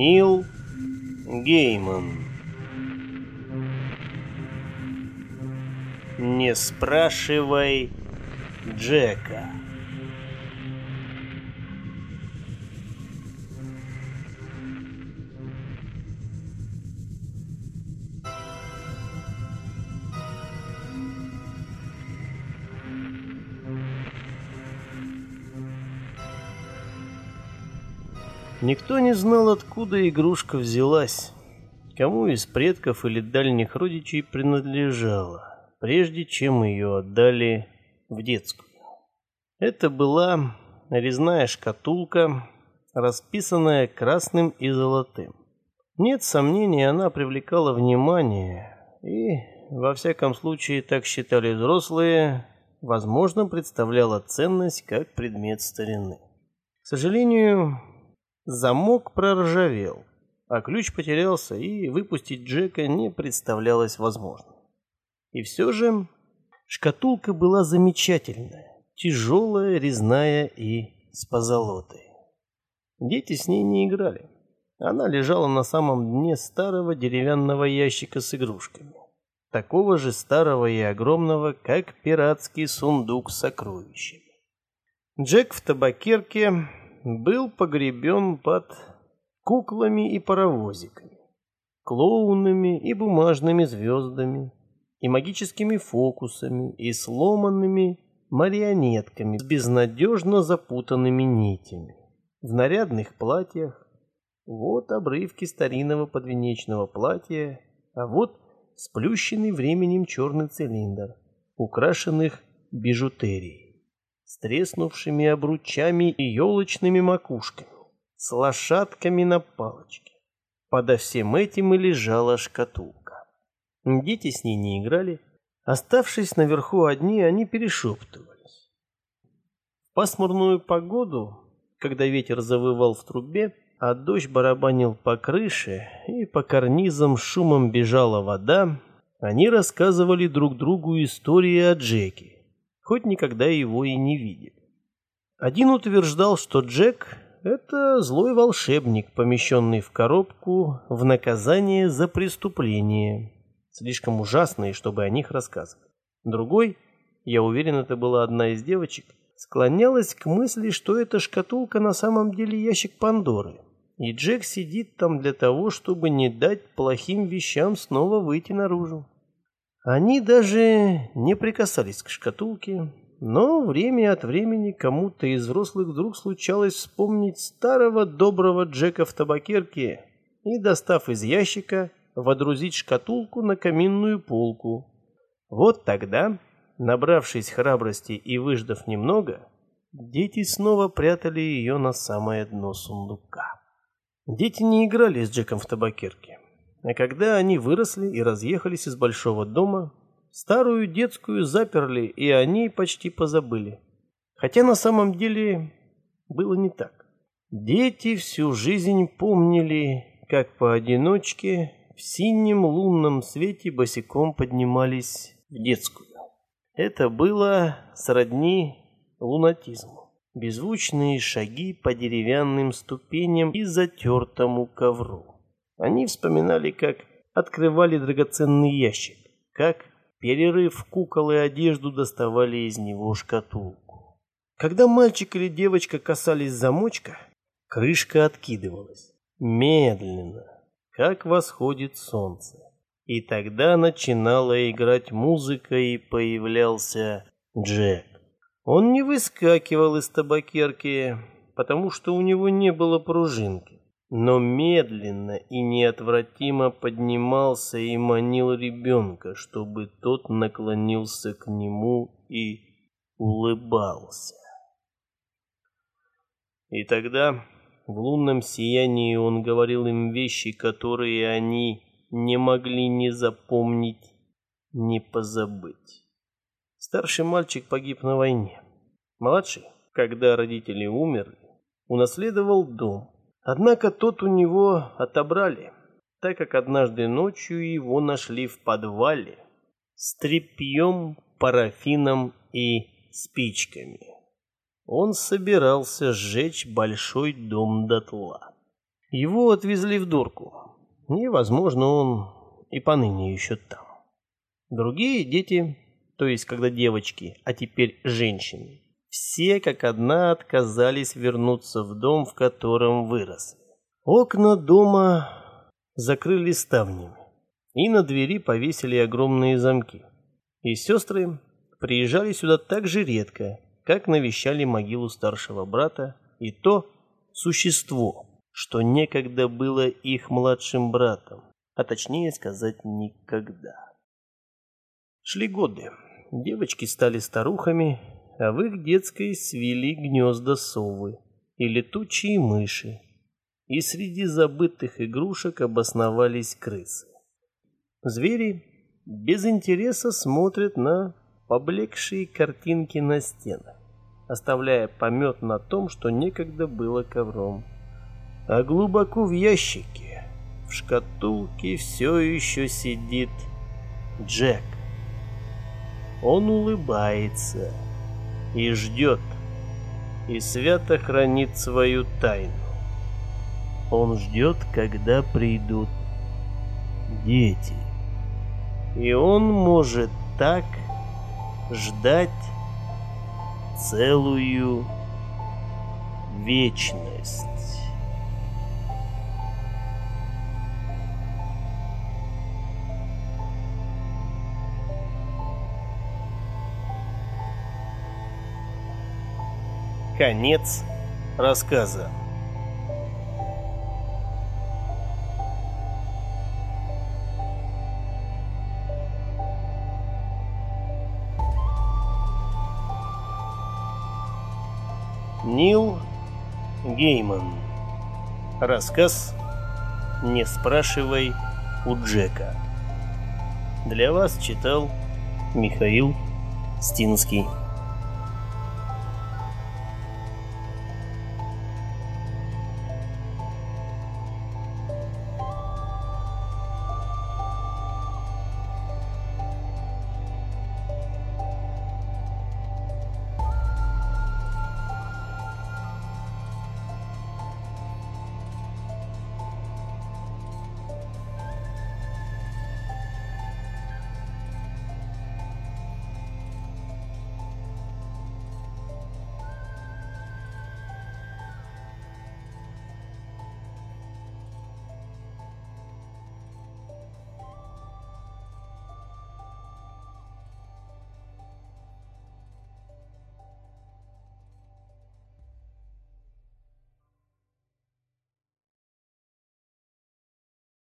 Нил Гейман. Не спрашивай Джека. Никто не знал, откуда игрушка взялась, кому из предков или дальних родичей принадлежала, прежде чем ее отдали в детскую. Это была резная шкатулка, расписанная красным и золотым. Нет сомнений, она привлекала внимание, и, во всяком случае, так считали взрослые, возможно, представляла ценность как предмет старины. К сожалению, Замок проржавел, а ключ потерялся, и выпустить Джека не представлялось возможным. И все же шкатулка была замечательная, тяжелая, резная и с позолотой. Дети с ней не играли. Она лежала на самом дне старого деревянного ящика с игрушками. Такого же старого и огромного, как пиратский сундук с сокровищами. Джек в табакерке был погребен под куклами и паровозиками, клоунами и бумажными звездами, и магическими фокусами, и сломанными марионетками с безнадежно запутанными нитями, в нарядных платьях. Вот обрывки старинного подвенечного платья, а вот сплющенный временем черный цилиндр, украшенных бижутерией с треснувшими обручами и елочными макушками, с лошадками на палочке. Подо всем этим и лежала шкатулка. Дети с ней не играли. Оставшись наверху одни, они перешептывались. В пасмурную погоду, когда ветер завывал в трубе, а дождь барабанил по крыше и по карнизам шумом бежала вода, они рассказывали друг другу истории о Джеке, хоть никогда его и не видели. Один утверждал, что Джек — это злой волшебник, помещенный в коробку в наказание за преступление, слишком ужасные, чтобы о них рассказывать. Другой, я уверен, это была одна из девочек, склонялась к мысли, что эта шкатулка на самом деле ящик Пандоры, и Джек сидит там для того, чтобы не дать плохим вещам снова выйти наружу. Они даже не прикасались к шкатулке, но время от времени кому-то из взрослых вдруг случалось вспомнить старого доброго Джека в табакерке и, достав из ящика, водрузить шкатулку на каминную полку. Вот тогда, набравшись храбрости и выждав немного, дети снова прятали ее на самое дно сундука. Дети не играли с Джеком в табакерке. А когда они выросли и разъехались из большого дома, старую детскую заперли, и они почти позабыли. Хотя на самом деле было не так. Дети всю жизнь помнили, как поодиночке в синем лунном свете босиком поднимались в детскую. Это было сродни лунатизму. Беззвучные шаги по деревянным ступеням и затертому ковру. Они вспоминали, как открывали драгоценный ящик, как, перерыв кукол и одежду, доставали из него шкатулку. Когда мальчик или девочка касались замочка, крышка откидывалась. Медленно, как восходит солнце. И тогда начинала играть музыка, и появлялся Джек. Он не выскакивал из табакерки, потому что у него не было пружинки но медленно и неотвратимо поднимался и манил ребенка, чтобы тот наклонился к нему и улыбался. И тогда в лунном сиянии он говорил им вещи, которые они не могли ни запомнить, ни позабыть. Старший мальчик погиб на войне. Младший, когда родители умерли, унаследовал дом, Однако тот у него отобрали, так как однажды ночью его нашли в подвале с тряпьем, парафином и спичками. Он собирался сжечь большой дом дотла. Его отвезли в дурку. И, возможно, он и поныне еще там. Другие дети, то есть когда девочки, а теперь женщины, все как одна отказались вернуться в дом, в котором выросли. Окна дома закрыли ставнями, и на двери повесили огромные замки. И сестры приезжали сюда так же редко, как навещали могилу старшего брата и то существо, что некогда было их младшим братом, а точнее сказать никогда. Шли годы, девочки стали старухами, а в их детской свели гнезда совы и летучие мыши, и среди забытых игрушек обосновались крысы. Звери без интереса смотрят на поблекшие картинки на стенах, оставляя помет на том, что некогда было ковром. А глубоко в ящике, в шкатулке все еще сидит Джек. Он улыбается и ждет, и свято хранит свою тайну. Он ждет, когда придут дети. И он может так ждать целую вечность. Конец рассказа. Нил Гейман. Рассказ «Не спрашивай у Джека». Для вас читал Михаил Стинский.